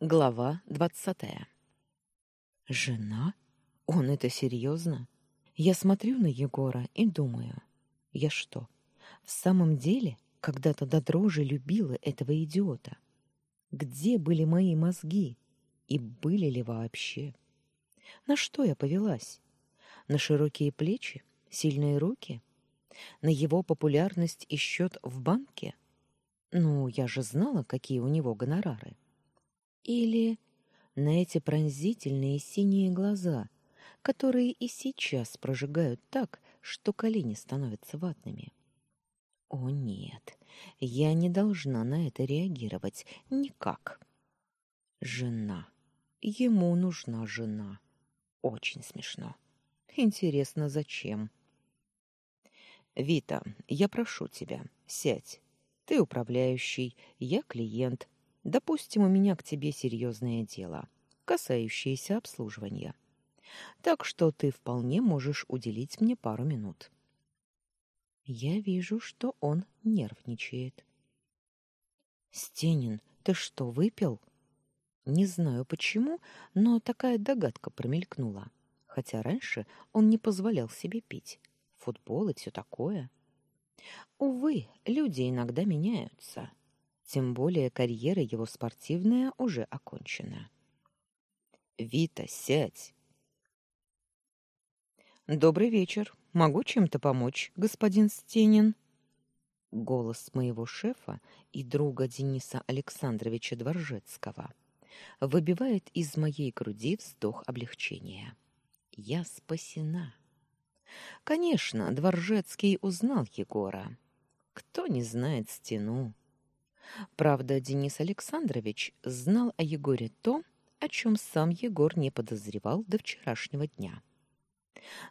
Глава двадцатая. Жена? Он это серьезно? Я смотрю на Егора и думаю, я что, в самом деле когда-то до дрожи любила этого идиота? Где были мои мозги? И были ли вообще? На что я повелась? На широкие плечи? Сильные руки? На его популярность и счет в банке? Ну, я же знала, какие у него гонорары. Или на эти пронзительные синие глаза, которые и сейчас прожигают так, что колени становятся ватными. О нет, я не должна на это реагировать никак. Жена. Ему нужна жена. Очень смешно. Интересно, зачем? Вита, я прошу тебя, сядь. Ты управляющий, я клиент. Допустим, у меня к тебе серьезное дело, касающееся обслуживания. Так что ты вполне можешь уделить мне пару минут. Я вижу, что он нервничает. Стенин, ты что, выпил? Не знаю почему, но такая догадка промелькнула. Хотя раньше он не позволял себе пить. Футбол и все такое. Увы, люди иногда меняются. Тем более карьера его спортивная уже окончена. Вита, сядь. Добрый вечер. Могу чем-то помочь, господин Стенин? Голос моего шефа и друга Дениса Александровича Дворжецкого выбивает из моей груди вздох облегчения. Я спасена. Конечно, Дворжецкий узнал Егора. Кто не знает стену? Правда, Денис Александрович знал о Егоре то, о чем сам Егор не подозревал до вчерашнего дня.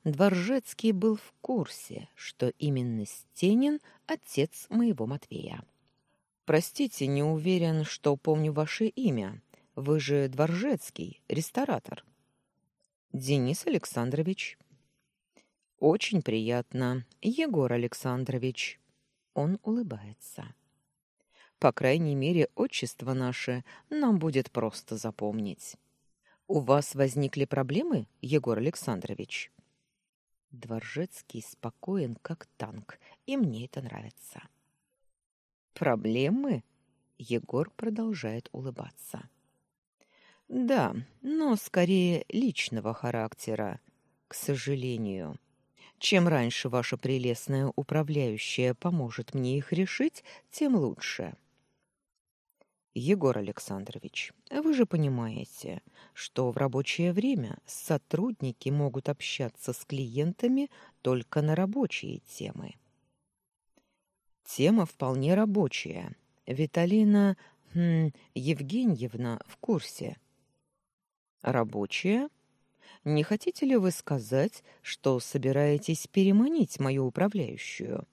Дворжецкий был в курсе, что именно Стенин — отец моего Матвея. «Простите, не уверен, что помню ваше имя. Вы же Дворжецкий, ресторатор». «Денис Александрович». «Очень приятно, Егор Александрович». Он улыбается. По крайней мере, отчество наше нам будет просто запомнить. У вас возникли проблемы, Егор Александрович? Дворжецкий спокоен, как танк, и мне это нравится. Проблемы? Егор продолжает улыбаться. Да, но скорее личного характера, к сожалению. Чем раньше ваша прелестная управляющая поможет мне их решить, тем лучше. Егор Александрович, вы же понимаете, что в рабочее время сотрудники могут общаться с клиентами только на рабочие темы. Тема вполне рабочая. Виталина хм, Евгеньевна в курсе. Рабочая? Не хотите ли вы сказать, что собираетесь переманить мою управляющую?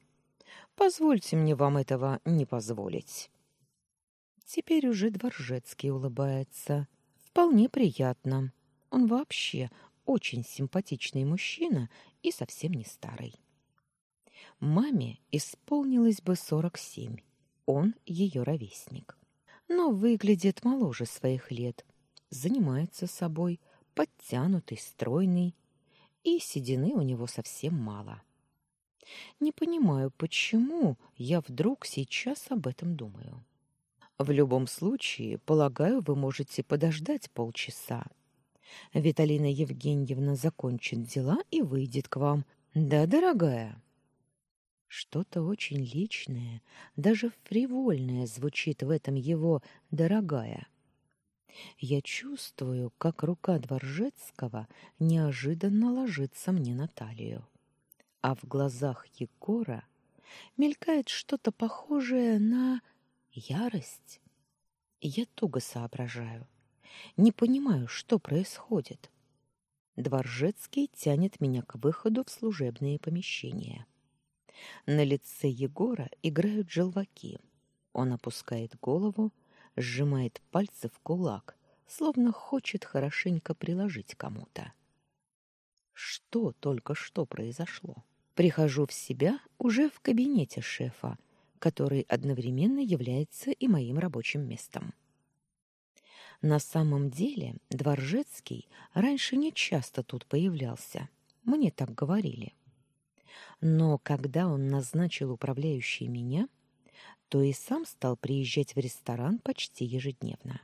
Позвольте мне вам этого не позволить. Теперь уже Дворжецкий улыбается. Вполне приятно. Он вообще очень симпатичный мужчина и совсем не старый. Маме исполнилось бы сорок семь. Он ее ровесник. Но выглядит моложе своих лет. Занимается собой, подтянутый, стройный, и седины у него совсем мало. Не понимаю, почему я вдруг сейчас об этом думаю. В любом случае, полагаю, вы можете подождать полчаса. Виталина Евгеньевна закончит дела и выйдет к вам. Да, дорогая. Что-то очень личное, даже фривольное звучит в этом его дорогая. Я чувствую, как рука Дворжецкого неожиданно ложится мне на талию. А в глазах Егора мелькает что-то похожее на Ярость? Я туго соображаю. Не понимаю, что происходит. Дворжецкий тянет меня к выходу в служебные помещения. На лице Егора играют желваки. Он опускает голову, сжимает пальцы в кулак, словно хочет хорошенько приложить кому-то. Что только что произошло? Прихожу в себя уже в кабинете шефа, который одновременно является и моим рабочим местом. На самом деле Дворжецкий раньше не часто тут появлялся. Мне так говорили. Но когда он назначил управляющей меня, то и сам стал приезжать в ресторан почти ежедневно.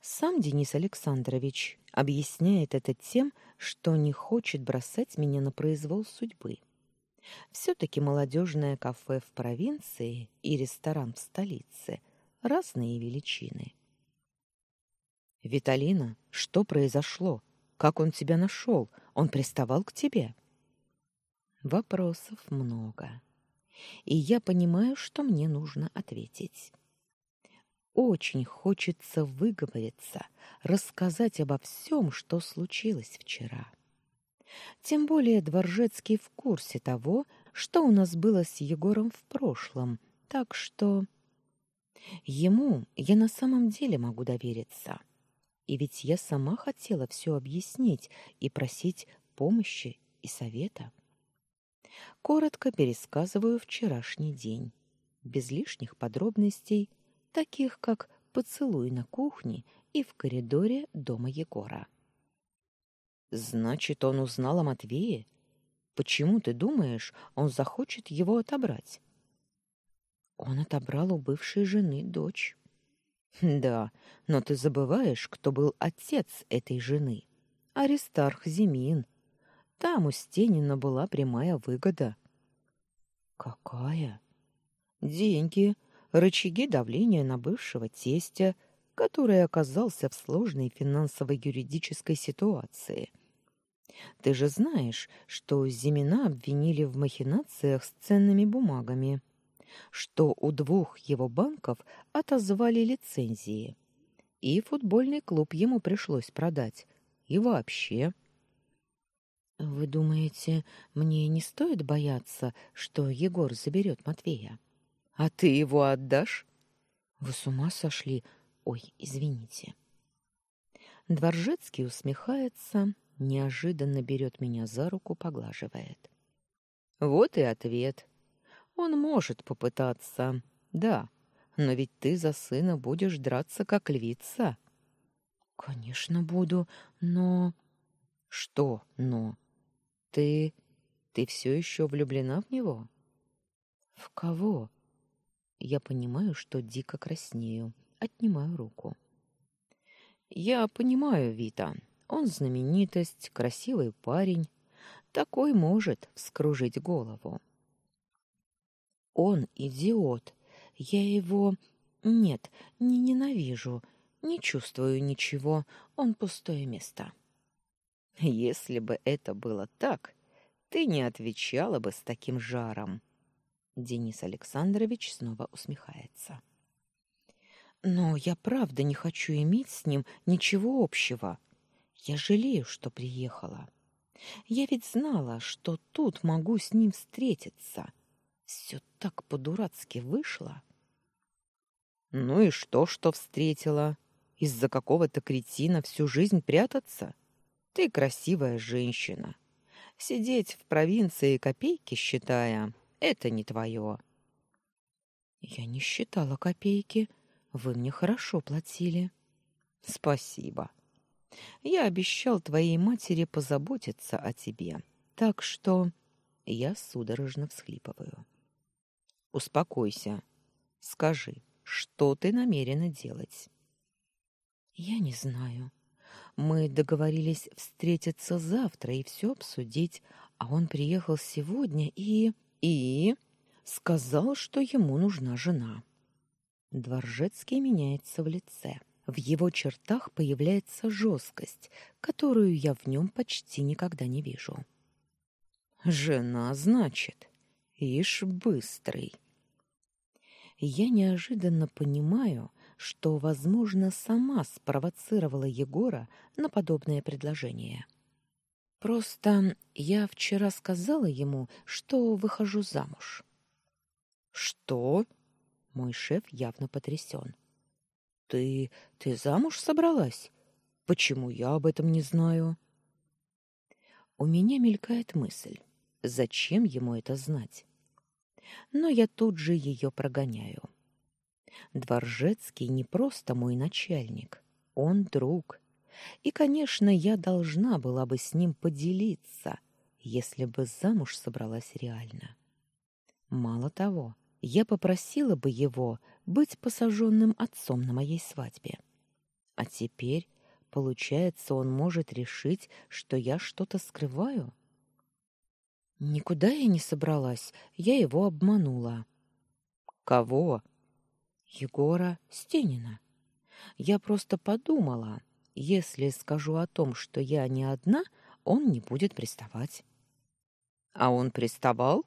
Сам Денис Александрович объясняет это тем, что не хочет бросать меня на произвол судьбы. Все-таки молодежное кафе в провинции и ресторан в столице – разные величины. «Виталина, что произошло? Как он тебя нашел? Он приставал к тебе?» Вопросов много. И я понимаю, что мне нужно ответить. Очень хочется выговориться, рассказать обо всем, что случилось вчера. Тем более Дворжецкий в курсе того, что у нас было с Егором в прошлом, так что ему я на самом деле могу довериться. И ведь я сама хотела все объяснить и просить помощи и совета. Коротко пересказываю вчерашний день, без лишних подробностей, таких как поцелуй на кухне и в коридоре дома Егора. Значит, он узнал о Матвее? Почему ты думаешь, он захочет его отобрать? Он отобрал у бывшей жены дочь. Да, но ты забываешь, кто был отец этой жены. Аристарх Зимин. Там у Стенина была прямая выгода. Какая? Деньги, рычаги давления на бывшего тестя, который оказался в сложной финансово-юридической ситуации. Ты же знаешь, что Зимина обвинили в махинациях с ценными бумагами, что у двух его банков отозвали лицензии, и футбольный клуб ему пришлось продать, и вообще... Вы думаете, мне не стоит бояться, что Егор заберет Матвея? А ты его отдашь? Вы с ума сошли? Ой, извините. Дворжецкий усмехается, неожиданно берет меня за руку, поглаживает. Вот и ответ. Он может попытаться. Да, но ведь ты за сына будешь драться как львица. Конечно, буду, но Что но? Ты ты все еще влюблена в него? В кого? Я понимаю, что дико краснею, отнимаю руку. Я понимаю Вита. Он знаменитость, красивый парень, такой может вскружить голову. Он идиот. Я его нет, не ненавижу, не чувствую ничего. Он пустое место. Если бы это было так, ты не отвечала бы с таким жаром. Денис Александрович снова усмехается. Но я правда не хочу иметь с ним ничего общего. Я жалею, что приехала. Я ведь знала, что тут могу с ним встретиться. Все так по-дурацки вышло. Ну и что, что встретила? Из-за какого-то кретина всю жизнь прятаться? Ты красивая женщина. Сидеть в провинции копейки считая — это не твое. Я не считала копейки. Вы мне хорошо платили. Спасибо. Я обещал твоей матери позаботиться о тебе. Так что я судорожно всхлипываю. Успокойся. Скажи, что ты намерена делать? Я не знаю. Мы договорились встретиться завтра и все обсудить, а он приехал сегодня и и сказал, что ему нужна жена. Дворжецкий меняется в лице. В его чертах появляется жесткость, которую я в нем почти никогда не вижу. Жена, значит, ишь быстрый. Я неожиданно понимаю, что, возможно, сама спровоцировала Егора на подобное предложение. Просто я вчера сказала ему, что выхожу замуж. Что? Мой шеф явно потрясен. Ты ты замуж собралась? Почему я об этом не знаю? У меня мелькает мысль: зачем ему это знать? Но я тут же ее прогоняю. Дворжецкий не просто мой начальник, Он друг. И, конечно, я должна была бы с ним поделиться, если бы замуж собралась реально. Мало того, я попросила бы его быть посаженным отцом на моей свадьбе. А теперь, получается, он может решить, что я что-то скрываю? Никуда я не собралась, я его обманула. Кого? Егора Стенина. Я просто подумала, если скажу о том, что я не одна, он не будет приставать. А он приставал?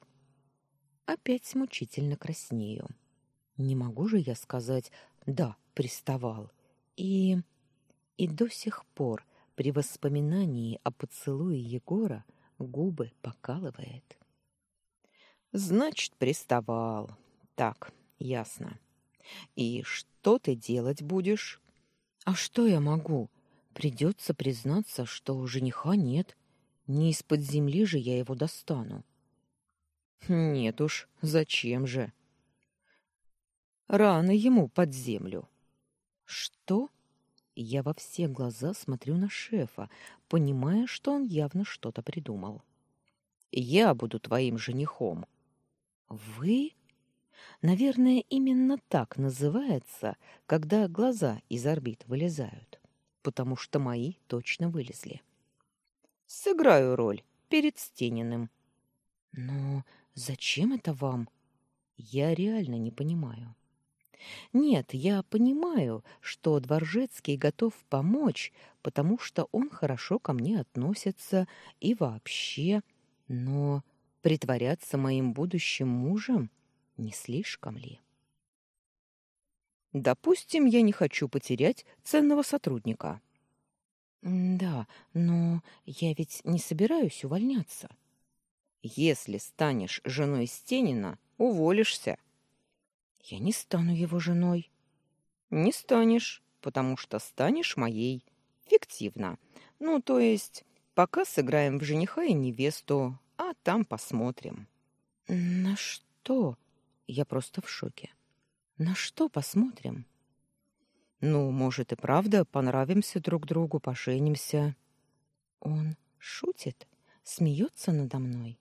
Опять мучительно краснею. Не могу же я сказать «да, приставал». И... и до сих пор при воспоминании о поцелуе Егора губы покалывает. Значит, приставал. Так, ясно. И что ты делать будешь? А что я могу? Придется признаться, что жениха нет. Не из-под земли же я его достану. Нет уж, зачем же? Рано ему под землю. Что? Я во все глаза смотрю на шефа, понимая, что он явно что-то придумал. Я буду твоим женихом. Вы? Наверное, именно так называется, когда глаза из орбит вылезают, потому что мои точно вылезли. Сыграю роль перед Стениным. Но зачем это вам? Я реально не понимаю. Нет, я понимаю, что Дворжецкий готов помочь, потому что он хорошо ко мне относится и вообще, но притворяться моим будущим мужем не слишком ли? Допустим, я не хочу потерять ценного сотрудника. Да, но я ведь не собираюсь увольняться. Если станешь женой Стенина, уволишься. Я не стану его женой. Не станешь, потому что станешь моей. Фиктивно. Ну, то есть, пока сыграем в жениха и невесту, а там посмотрим. На что? Я просто в шоке. На что посмотрим? Ну, может, и правда понравимся друг другу, поженимся. Он шутит, смеется надо мной.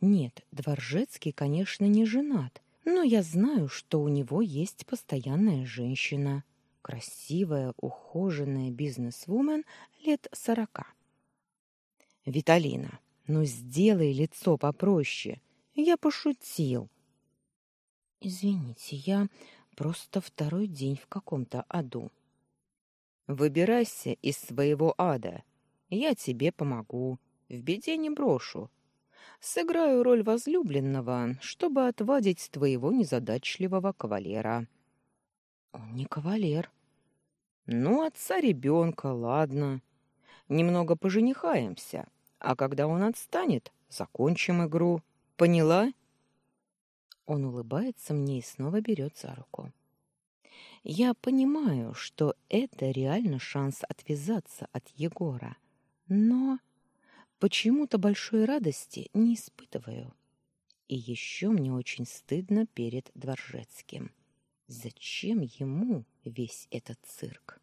Нет, Дворжецкий, конечно, не женат, но я знаю, что у него есть постоянная женщина, красивая, ухоженная бизнесвумен лет сорока. Виталина, ну сделай лицо попроще. Я пошутил. Извините, я просто второй день в каком-то аду. Выбирайся из своего ада. Я тебе помогу. В беде не брошу сыграю роль возлюбленного, чтобы отвадить твоего незадачливого кавалера. Он не кавалер. Ну, отца ребенка, ладно. Немного поженихаемся, а когда он отстанет, закончим игру. Поняла? Он улыбается мне и снова берет за руку. Я понимаю, что это реально шанс отвязаться от Егора, но почему-то большой радости не испытываю. И еще мне очень стыдно перед Дворжецким. Зачем ему весь этот цирк?